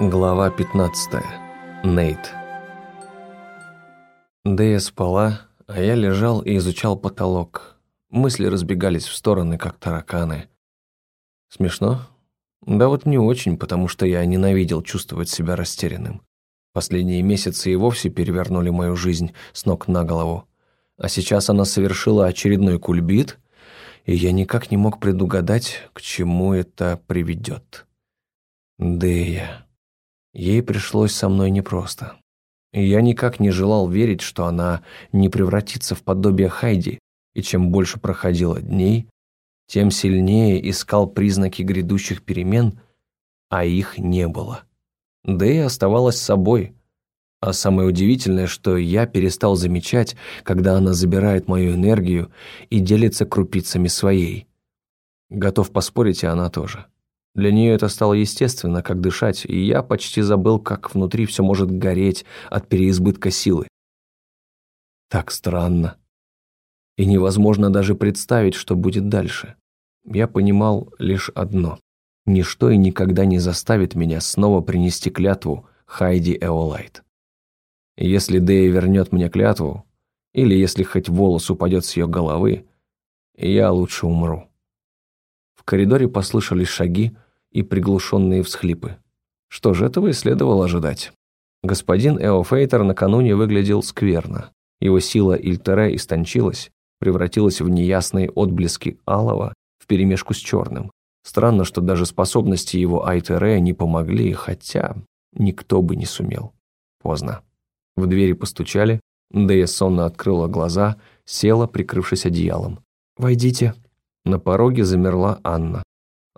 Глава 15. Нейт. Дэя спала, а я лежал и изучал потолок. Мысли разбегались в стороны, как тараканы. Смешно? Да вот не очень, потому что я ненавидел чувствовать себя растерянным. Последние месяцы и вовсе перевернули мою жизнь с ног на голову. А сейчас она совершила очередной кульбит, и я никак не мог предугадать, к чему это приведет. Дэя. Ей пришлось со мной непросто. И я никак не желал верить, что она не превратится в подобие Хайди, и чем больше проходило дней, тем сильнее искал признаки грядущих перемен, а их не было. Да и оставалась собой. А самое удивительное, что я перестал замечать, когда она забирает мою энергию и делится крупицами своей. Готов поспорить, и она тоже. Для нее это стало естественно, как дышать, и я почти забыл, как внутри все может гореть от переизбытка силы. Так странно. И невозможно даже представить, что будет дальше. Я понимал лишь одно. Ничто и никогда не заставит меня снова принести клятву Хайди Эолайт. Если Дэя вернет мне клятву, или если хоть волос упадет с ее головы, я лучше умру. В коридоре послышались шаги и приглушенные всхлипы. Что же, этого и следовало ожидать. Господин Эофейтер накануне выглядел скверно. Его сила Ильтере истончилась, превратилась в неясные отблески алого вперемешку с черным. Странно, что даже способности его Айтере не помогли, хотя никто бы не сумел. Поздно. В двери постучали, Дэя сонно открыла глаза, села, прикрывшись одеялом. «Войдите». На пороге замерла Анна.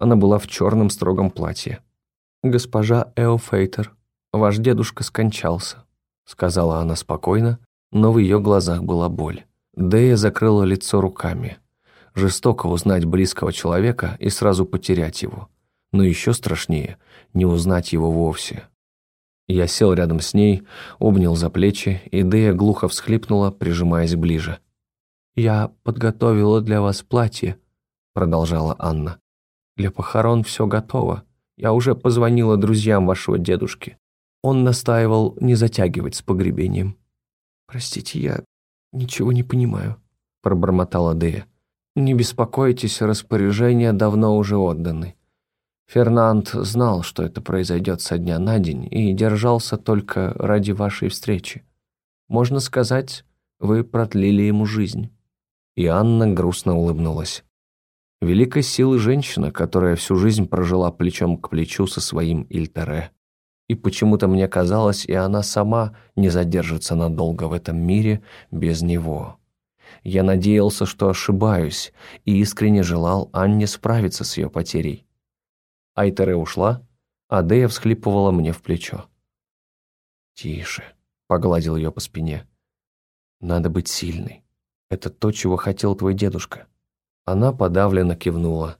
Она была в черном строгом платье. «Госпожа Эофейтер, ваш дедушка скончался», сказала она спокойно, но в ее глазах была боль. Дэя закрыла лицо руками. Жестоко узнать близкого человека и сразу потерять его. Но еще страшнее – не узнать его вовсе. Я сел рядом с ней, обнял за плечи, и Дэя глухо всхлипнула, прижимаясь ближе. «Я подготовила для вас платье», — продолжала Анна. «Для похорон все готово. Я уже позвонила друзьям вашего дедушки. Он настаивал не затягивать с погребением». «Простите, я ничего не понимаю», — пробормотала Дэя. «Не беспокойтесь, распоряжения давно уже отданы. Фернанд знал, что это произойдет со дня на день, и держался только ради вашей встречи. Можно сказать, вы продлили ему жизнь». И Анна грустно улыбнулась. Великой силы женщина, которая всю жизнь прожила плечом к плечу со своим Ильтере. И почему-то мне казалось, и она сама не задержится надолго в этом мире без него. Я надеялся, что ошибаюсь, и искренне желал Анне справиться с ее потерей. Айтере ушла, а Дея всхлипывала мне в плечо. «Тише», — погладил ее по спине. «Надо быть сильной. Это то, чего хотел твой дедушка». Она подавленно кивнула.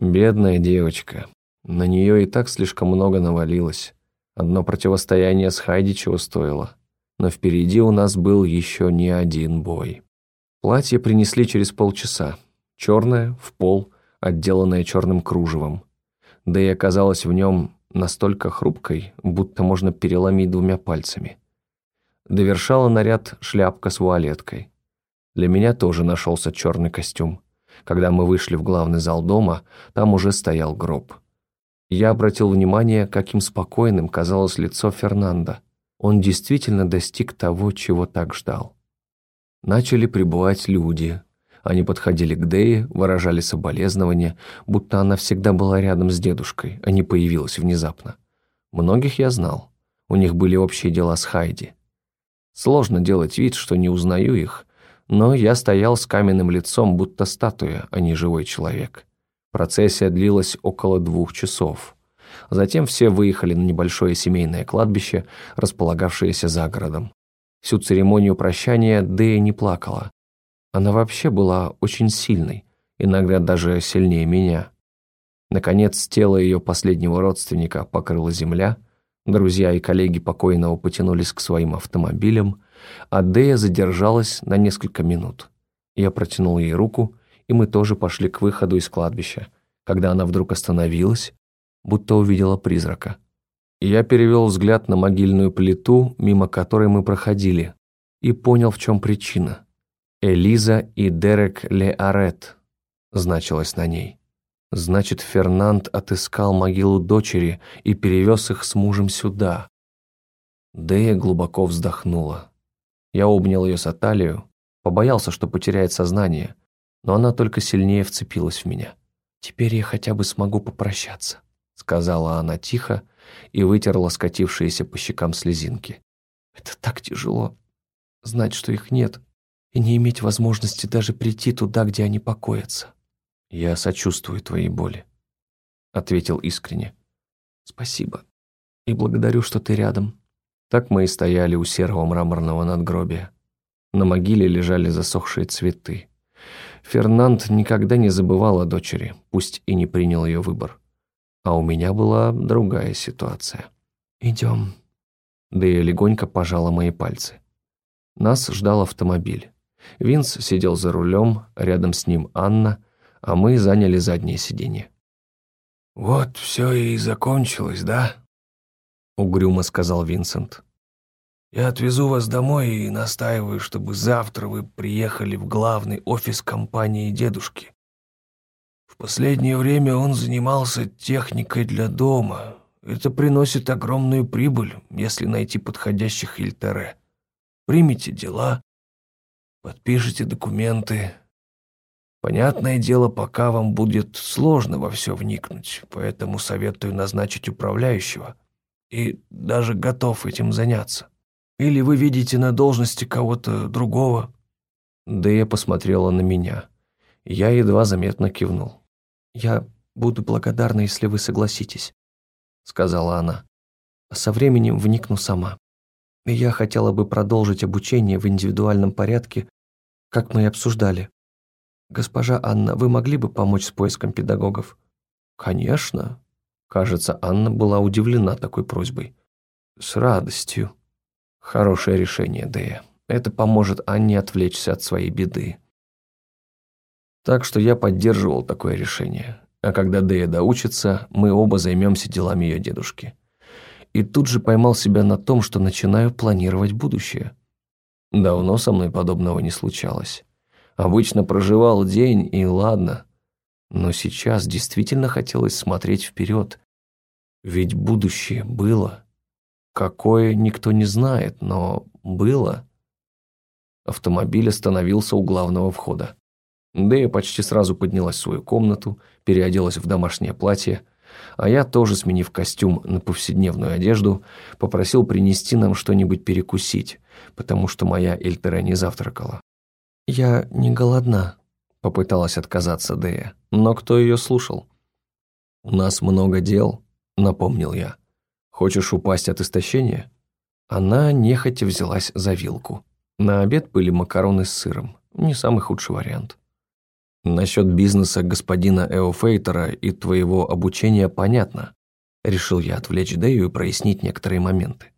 «Бедная девочка. На нее и так слишком много навалилось. Одно противостояние с Хайди чего стоило. Но впереди у нас был еще не один бой». Платье принесли через полчаса. Черное, в пол, отделанное черным кружевом да и оказалась в нем настолько хрупкой, будто можно переломить двумя пальцами. Довершала наряд шляпка с вуалеткой. Для меня тоже нашелся черный костюм. Когда мы вышли в главный зал дома, там уже стоял гроб. Я обратил внимание, каким спокойным казалось лицо Фернанда. Он действительно достиг того, чего так ждал. Начали прибывать люди, они подходили к Дее, выражали соболезнования, будто она всегда была рядом с дедушкой, а не появилась внезапно. Многих я знал. У них были общие дела с Хайди. Сложно делать вид, что не узнаю их, но я стоял с каменным лицом, будто статуя, а не живой человек. Процессия длилась около двух часов. Затем все выехали на небольшое семейное кладбище, располагавшееся за городом. Всю церемонию прощания Дэя не плакала, она вообще была очень сильной, иногда даже сильнее меня. Наконец, тело ее последнего родственника покрыла земля, друзья и коллеги покойного потянулись к своим автомобилям, а Дея задержалась на несколько минут. Я протянул ей руку, и мы тоже пошли к выходу из кладбища, когда она вдруг остановилась, будто увидела призрака. Я перевел взгляд на могильную плиту, мимо которой мы проходили, и понял, в чем причина. «Элиза и Дерек Ле Арет» значилось на ней. Значит, Фернанд отыскал могилу дочери и перевез их с мужем сюда. Дея глубоко вздохнула. Я обнял ее за талию, побоялся, что потеряет сознание, но она только сильнее вцепилась в меня. «Теперь я хотя бы смогу попрощаться», — сказала она тихо и вытерла скатившиеся по щекам слезинки. «Это так тяжело, знать, что их нет, и не иметь возможности даже прийти туда, где они покоятся». «Я сочувствую твоей боли», — ответил искренне. «Спасибо. И благодарю, что ты рядом». Так мы и стояли у серого мраморного надгробия. На могиле лежали засохшие цветы. Фернанд никогда не забывал о дочери, пусть и не принял ее выбор. А у меня была другая ситуация. «Идем». Да и легонько пожала мои пальцы. Нас ждал автомобиль. Винс сидел за рулем, рядом с ним Анна, а мы заняли заднее сиденье. «Вот все и закончилось, да?» Угрюмо сказал Винсент. «Я отвезу вас домой и настаиваю, чтобы завтра вы приехали в главный офис компании дедушки. В последнее время он занимался техникой для дома. Это приносит огромную прибыль, если найти подходящих Ильтере. Примите дела, подпишите документы. Понятное дело, пока вам будет сложно во все вникнуть, поэтому советую назначить управляющего» и даже готов этим заняться. Или вы видите на должности кого-то другого?» Дэя посмотрела на меня. Я едва заметно кивнул. «Я буду благодарна, если вы согласитесь», — сказала она. «А со временем вникну сама. И я хотела бы продолжить обучение в индивидуальном порядке, как мы и обсуждали. Госпожа Анна, вы могли бы помочь с поиском педагогов?» «Конечно», Кажется, Анна была удивлена такой просьбой. «С радостью. Хорошее решение, Дэя. Это поможет Анне отвлечься от своей беды». Так что я поддерживал такое решение. А когда Дэя доучится, мы оба займемся делами ее дедушки. И тут же поймал себя на том, что начинаю планировать будущее. Давно со мной подобного не случалось. Обычно проживал день, и ладно. Но сейчас действительно хотелось смотреть вперед. Ведь будущее было. Какое, никто не знает, но было. Автомобиль остановился у главного входа. Дэя почти сразу поднялась в свою комнату, переоделась в домашнее платье, а я, тоже сменив костюм на повседневную одежду, попросил принести нам что-нибудь перекусить, потому что моя Эльтера не завтракала. «Я не голодна», Попыталась отказаться Дея, но кто ее слушал? «У нас много дел», — напомнил я. «Хочешь упасть от истощения?» Она нехотя взялась за вилку. На обед были макароны с сыром. Не самый худший вариант. «Насчет бизнеса господина Эофейтера и твоего обучения понятно», решил я отвлечь Дэю и прояснить некоторые моменты.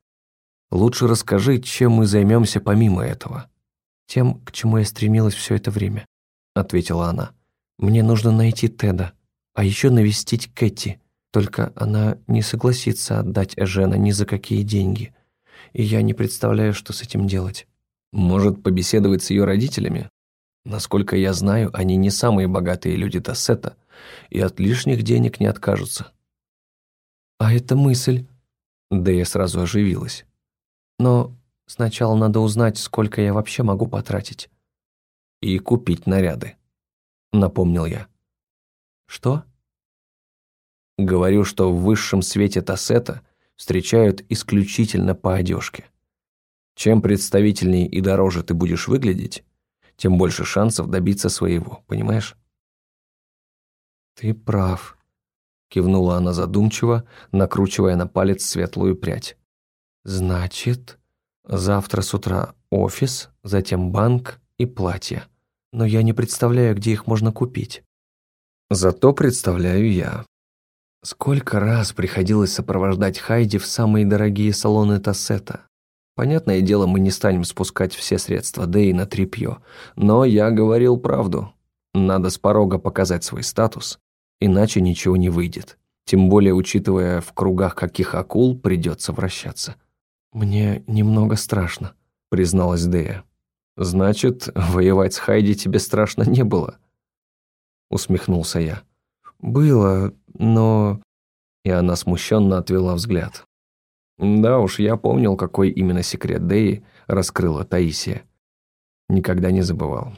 «Лучше расскажи, чем мы займемся помимо этого». «Тем, к чему я стремилась все это время», — ответила она. «Мне нужно найти Теда, а еще навестить Кэти. Только она не согласится отдать Эжена ни за какие деньги. И я не представляю, что с этим делать». «Может, побеседовать с ее родителями? Насколько я знаю, они не самые богатые люди Тассета и от лишних денег не откажутся». «А это мысль». Да я сразу оживилась. «Но сначала надо узнать, сколько я вообще могу потратить» и купить наряды», — напомнил я. «Что?» Говорю, что в высшем свете Тассета встречают исключительно по одежке. Чем представительнее и дороже ты будешь выглядеть, тем больше шансов добиться своего, понимаешь? «Ты прав», — кивнула она задумчиво, накручивая на палец светлую прядь. «Значит, завтра с утра офис, затем банк и платье но я не представляю, где их можно купить. Зато представляю я. Сколько раз приходилось сопровождать Хайди в самые дорогие салоны Тассета. Понятное дело, мы не станем спускать все средства Дэй на тряпье, но я говорил правду. Надо с порога показать свой статус, иначе ничего не выйдет. тем более учитывая, в кругах каких акул придется вращаться. «Мне немного страшно», — призналась Дея. «Значит, воевать с Хайди тебе страшно не было?» Усмехнулся я. «Было, но...» И она смущенно отвела взгляд. Да уж, я помнил, какой именно секрет Деи раскрыла Таисия. Никогда не забывал.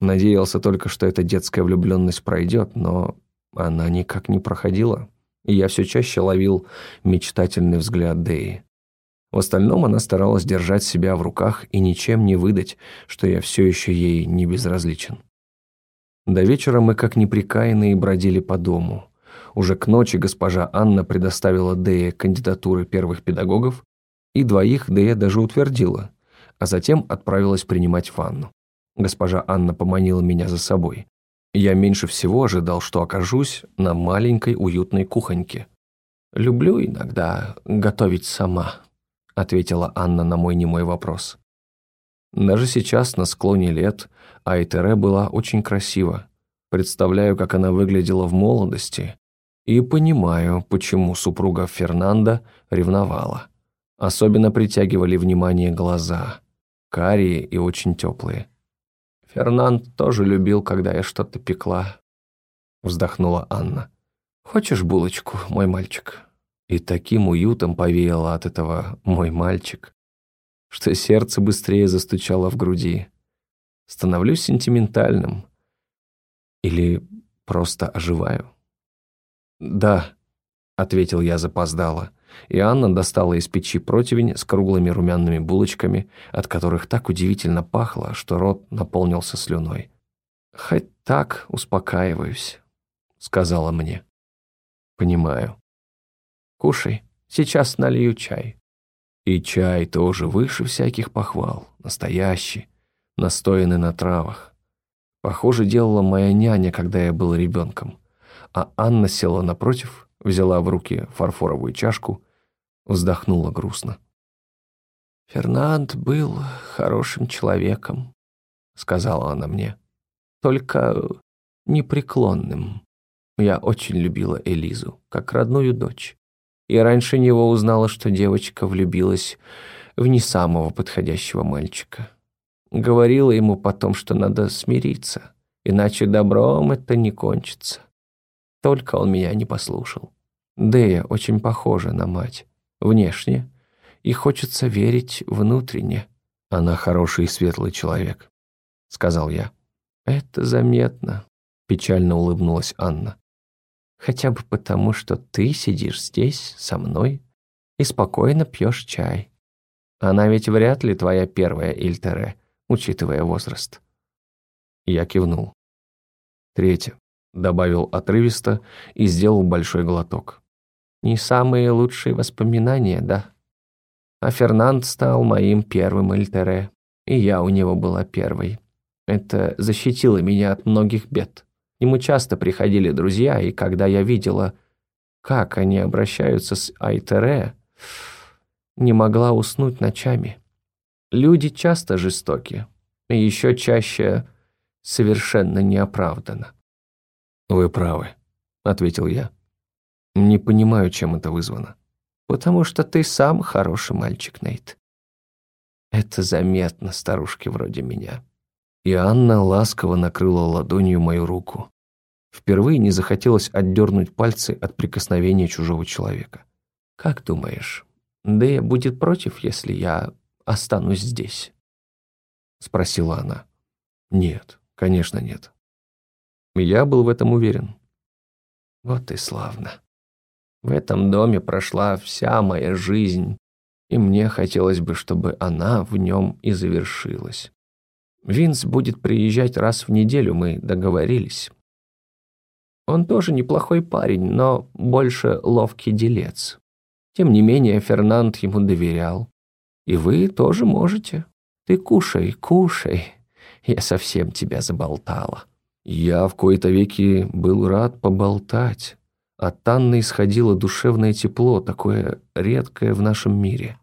Надеялся только, что эта детская влюбленность пройдет, но она никак не проходила, и я все чаще ловил мечтательный взгляд Деи. В остальном она старалась держать себя в руках и ничем не выдать, что я все еще ей не безразличен. До вечера мы как неприкаянные бродили по дому. Уже к ночи госпожа Анна предоставила Дее кандидатуры первых педагогов, и двоих Дея даже утвердила, а затем отправилась принимать ванну. Госпожа Анна поманила меня за собой. Я меньше всего ожидал, что окажусь на маленькой уютной кухоньке. «Люблю иногда готовить сама», — ответила Анна на мой немой вопрос. Даже сейчас, на склоне лет, Айтере была очень красива. Представляю, как она выглядела в молодости, и понимаю, почему супруга Фернанда ревновала. Особенно притягивали внимание глаза, карие и очень теплые. Фернанд тоже любил, когда я что-то пекла. Вздохнула Анна. «Хочешь булочку, мой мальчик?» И таким уютом повеяло от этого «мой мальчик», что сердце быстрее застучало в груди. Становлюсь сентиментальным. Или просто оживаю. «Да», — ответил я запоздало, и Анна достала из печи противень с круглыми румяными булочками, от которых так удивительно пахло, что рот наполнился слюной. «Хоть так успокаиваюсь», — сказала мне. «Понимаю. Кушай, сейчас налью чай». И чай тоже выше всяких похвал, настоящий, настоянный на травах. Похоже, делала моя няня, когда я был ребенком. А Анна села напротив, взяла в руки фарфоровую чашку, вздохнула грустно. «Фернанд был хорошим человеком», — сказала она мне. «Только непреклонным. Я очень любила Элизу, как родную дочь и раньше него узнала, что девочка влюбилась в не самого подходящего мальчика. Говорила ему потом, что надо смириться, иначе добром это не кончится. Только он меня не послушал. Дея очень похожа на мать, внешне, и хочется верить внутренне. Она хороший и светлый человек, сказал я. Это заметно, печально улыбнулась Анна. Хотя бы потому, что ты сидишь здесь со мной и спокойно пьешь чай. Она ведь вряд ли твоя первая Ильтере, учитывая возраст. Я кивнул. Третье. Добавил отрывисто и сделал большой глоток. Не самые лучшие воспоминания, да? А Фернанд стал моим первым Ильтере, и я у него была первой. Это защитило меня от многих бед. Ему часто приходили друзья, и когда я видела, как они обращаются с Айтере, не могла уснуть ночами. Люди часто жестоки, и еще чаще совершенно неоправданно. «Вы правы», — ответил я. «Не понимаю, чем это вызвано». «Потому что ты сам хороший мальчик, Нейт. Это заметно старушке вроде меня» и Анна ласково накрыла ладонью мою руку. Впервые не захотелось отдернуть пальцы от прикосновения чужого человека. «Как думаешь, Дэя будет против, если я останусь здесь?» Спросила она. «Нет, конечно нет». Я был в этом уверен. «Вот и славно. В этом доме прошла вся моя жизнь, и мне хотелось бы, чтобы она в нем и завершилась». Винс будет приезжать раз в неделю, мы договорились. Он тоже неплохой парень, но больше ловкий делец. Тем не менее, Фернанд ему доверял. И вы тоже можете. Ты кушай, кушай. Я совсем тебя заболтала. Я в кои-то веки был рад поболтать. От Анны исходило душевное тепло, такое редкое в нашем мире.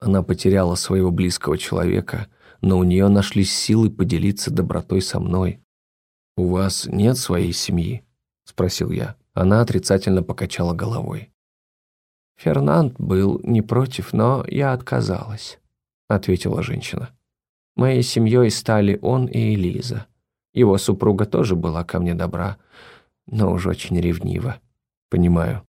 Она потеряла своего близкого человека, но у нее нашлись силы поделиться добротой со мной. «У вас нет своей семьи?» – спросил я. Она отрицательно покачала головой. «Фернанд был не против, но я отказалась», — ответила женщина. «Моей семьей стали он и Элиза. Его супруга тоже была ко мне добра, но уж очень ревнива». «Понимаю».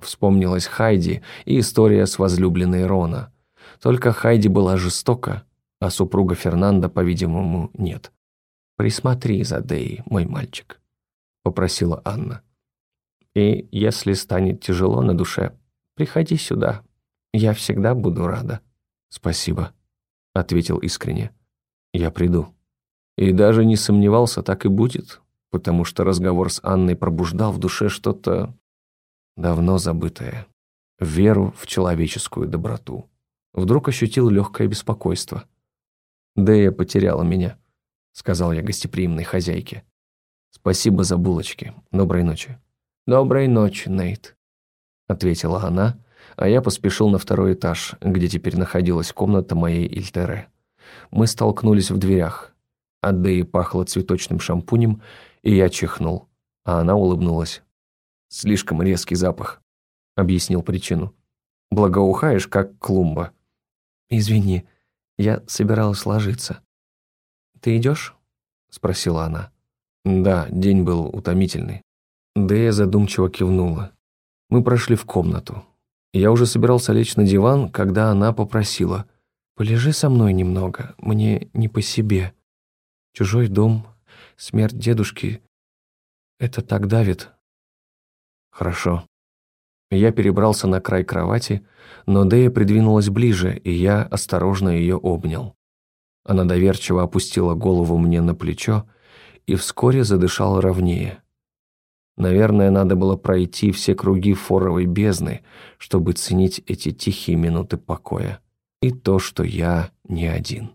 Вспомнилась Хайди и история с возлюбленной Рона. Только Хайди была жестока, а супруга Фернанда, по-видимому, нет. «Присмотри за Деей, мой мальчик», — попросила Анна. «И если станет тяжело на душе, приходи сюда. Я всегда буду рада». «Спасибо», — ответил искренне. «Я приду». И даже не сомневался, так и будет, потому что разговор с Анной пробуждал в душе что-то давно забытое. Веру в человеческую доброту. Вдруг ощутил легкое беспокойство. «Дэя потеряла меня», — сказал я гостеприимной хозяйке. «Спасибо за булочки. Доброй ночи». «Доброй ночи, Нейт», — ответила она, а я поспешил на второй этаж, где теперь находилась комната моей Ильтере. Мы столкнулись в дверях. От Дэи пахло цветочным шампунем, и я чихнул, а она улыбнулась. «Слишком резкий запах», — объяснил причину. «Благоухаешь, как клумба». «Извини, я собиралась ложиться. Ты идешь? спросила она. Да, день был утомительный. Дэя задумчиво кивнула. Мы прошли в комнату. Я уже собирался лечь на диван, когда она попросила. «Полежи со мной немного, мне не по себе. Чужой дом, смерть дедушки — это так давит». «Хорошо». Я перебрался на край кровати, но Дэя придвинулась ближе, и я осторожно ее обнял. Она доверчиво опустила голову мне на плечо и вскоре задышала ровнее. Наверное, надо было пройти все круги форовой бездны, чтобы ценить эти тихие минуты покоя. И то, что я не один.